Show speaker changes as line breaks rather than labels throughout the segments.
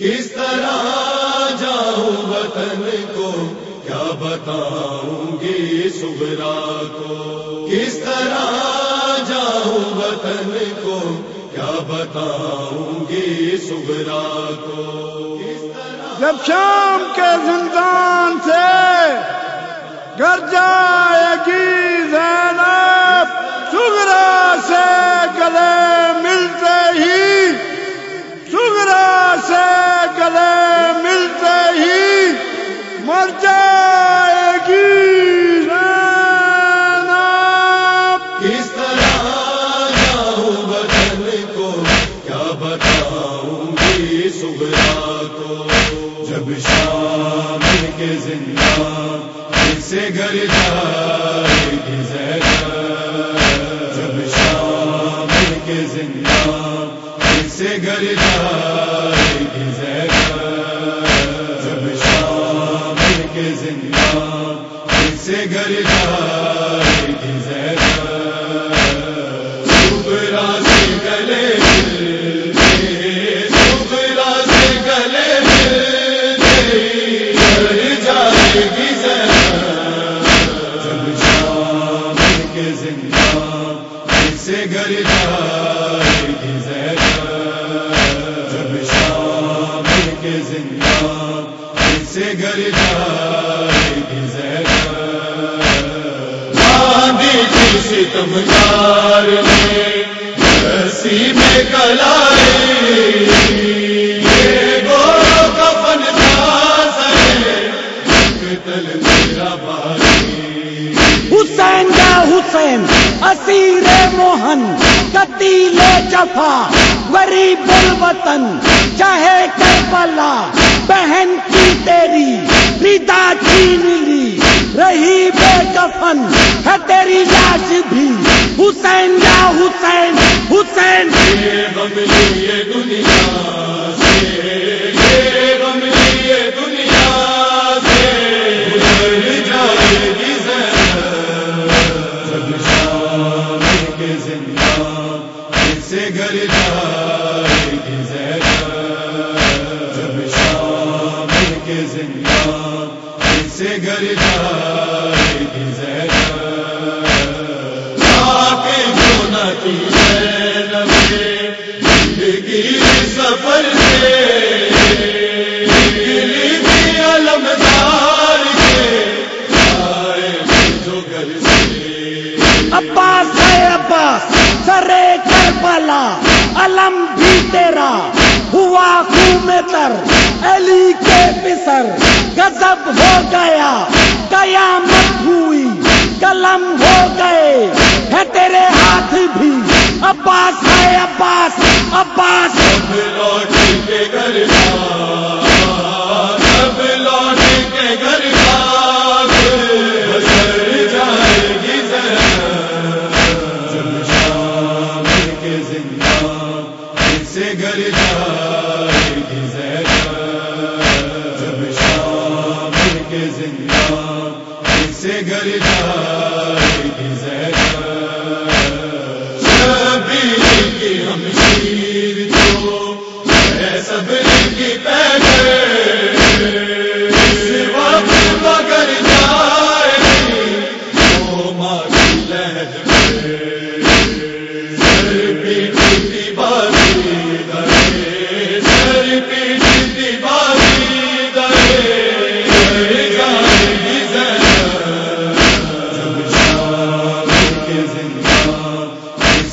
کس طرح جاؤں وطن کو؟ کیا بتاؤں گی سبرا کو؟ کس طرح جاؤں وطن کو؟ کیا بتاؤں گی سبرا کو؟
جب شام کے زندان سے گھر جائے گی زینب سگرا سے گلے سے
گھر جائے گی جب شام کے پھر سے گھر جائے گی گلے گلے گھر جائے گی جب شام کے پھر سے جائے ستم کار نے رسی میں کلائی یہ گورو کفن ساس ہے میرا بھائی
حسین یا حسین، اسیر موہن، قتیل جفا، غریب الوطن، چاہے کربلا، بہن کی تیری ردا کفن ہے تیری لاش بھی۔ حسین یا حسین حسین۔
یہ غم لیے دنیا سے۔ یہ غم
علم بھی تیرا ہوا خون تر علی کے پسر گزب ہو گیا، قیامت ہوئی، قلم ہو گئے، ہے تیرے ہاتھ بھی، عباس ہے عباس عباس
سے گھر جائے گی جب شام کے زندان پھر سے گھر جائے گی کی ہم شیر جو سب کی مگر جائے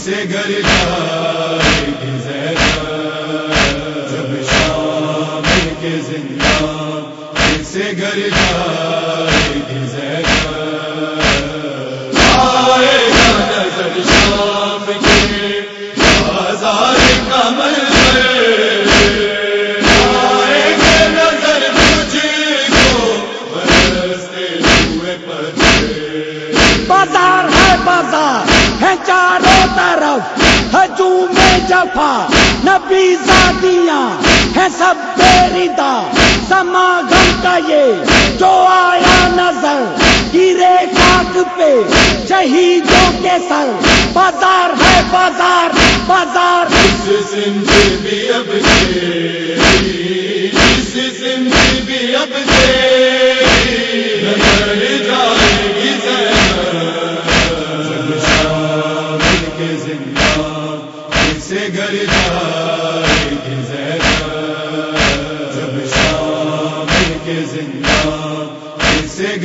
سے گھر جب شام کے زندان پھر سے گھر جائے نظر شام کے بازار کا منظر۔ نظر تجھ کو، برستے ہوئے
بازار ہے بازار۔ ہے چاروں طرف ہجوم جفا، نبی زادیاں ہے سب بیریدہ سما گھر کا یہ جو آیا نظر، گرے خاک پہ شہیدوں کے سر۔ بازار ہے بازار بازار۔
اس اب سے سے